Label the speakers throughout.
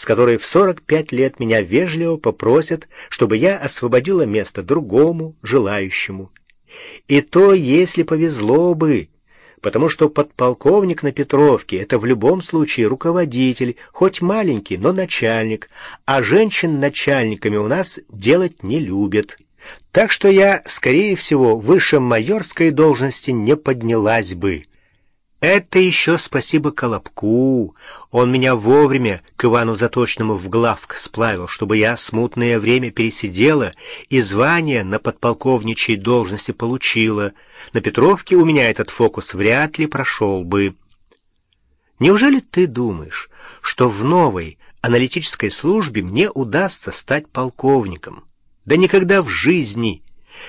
Speaker 1: с которой в 45 лет меня вежливо попросят, чтобы я освободила место другому, желающему. И то, если повезло бы, потому что подполковник на Петровке — это в любом случае руководитель, хоть маленький, но начальник, а женщин начальниками у нас делать не любят. Так что я, скорее всего, выше майорской должности не поднялась бы». Это еще спасибо Колобку. Он меня вовремя к Ивану Заточному в главк сплавил, чтобы я смутное время пересидела и звание на подполковничьей должности получила. На Петровке у меня этот фокус вряд ли прошел бы. Неужели ты думаешь, что в новой аналитической службе мне удастся стать полковником? Да никогда в жизни!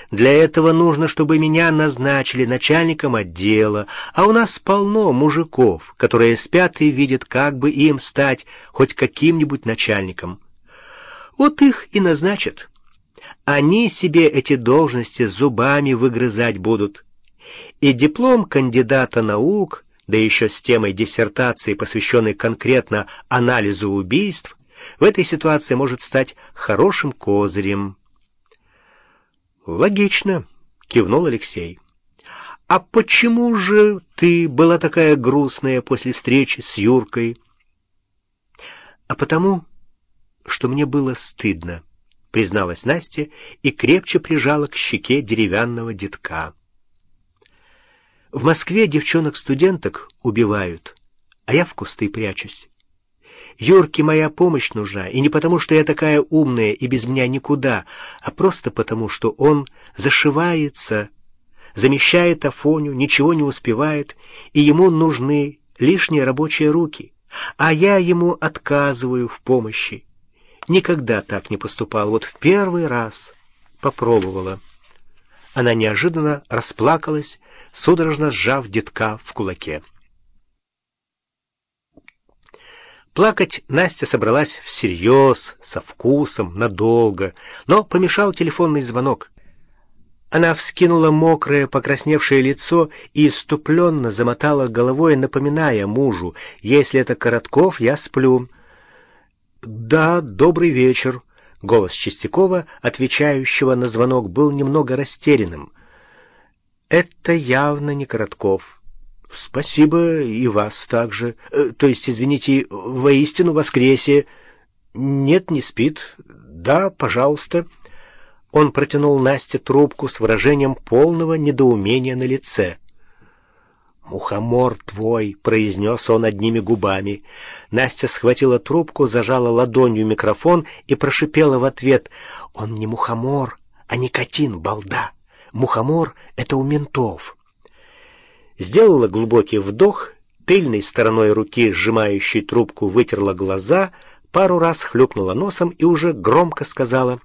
Speaker 1: Для этого нужно, чтобы меня назначили начальником отдела, а у нас полно мужиков, которые спят и видят, как бы им стать хоть каким-нибудь начальником. Вот их и назначат. Они себе эти должности зубами выгрызать будут. И диплом кандидата наук, да еще с темой диссертации, посвященной конкретно анализу убийств, в этой ситуации может стать хорошим козырем. «Логично», — кивнул Алексей. «А почему же ты была такая грустная после встречи с Юркой?» «А потому, что мне было стыдно», — призналась Настя и крепче прижала к щеке деревянного детка. «В Москве девчонок-студенток убивают, а я в кусты прячусь. Юрке моя помощь нужна, и не потому, что я такая умная и без меня никуда, а просто потому, что он зашивается, замещает Афоню, ничего не успевает, и ему нужны лишние рабочие руки, а я ему отказываю в помощи. Никогда так не поступал, вот в первый раз попробовала. Она неожиданно расплакалась, судорожно сжав детка в кулаке. Плакать Настя собралась всерьез, со вкусом, надолго, но помешал телефонный звонок. Она вскинула мокрое, покрасневшее лицо и иступленно замотала головой, напоминая мужу, «Если это Коротков, я сплю». «Да, добрый вечер», — голос Чистякова, отвечающего на звонок, был немного растерянным. «Это явно не Коротков». «Спасибо и вас также. Э, то есть, извините, воистину воскресе. Нет, не спит. Да, пожалуйста». Он протянул Насте трубку с выражением полного недоумения на лице. «Мухомор твой!» — произнес он одними губами. Настя схватила трубку, зажала ладонью микрофон и прошипела в ответ. «Он не мухомор, а никотин, балда! Мухомор — это у ментов!» Сделала глубокий вдох, тыльной стороной руки, сжимающей трубку, вытерла глаза, пару раз хлюпнула носом и уже громко сказала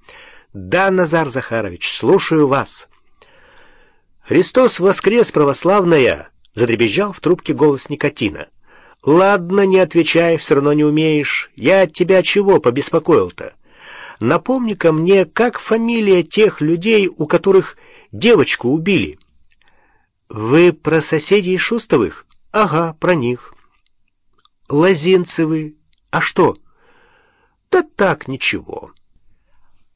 Speaker 1: «Да, Назар Захарович, слушаю вас». «Христос воскрес, православная!» — задребезжал в трубке голос никотина. «Ладно, не отвечай, все равно не умеешь. Я от тебя чего побеспокоил-то? Напомни-ка мне, как фамилия тех людей, у которых девочку убили?» «Вы про соседей Шустовых?» «Ага, про них». «Лозинцевы? А что?» «Да так, ничего».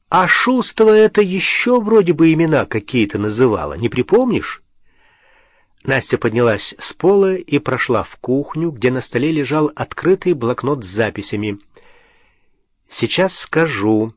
Speaker 1: «А Шустова это еще вроде бы имена какие-то называла, не припомнишь?» Настя поднялась с пола и прошла в кухню, где на столе лежал открытый блокнот с записями. «Сейчас скажу».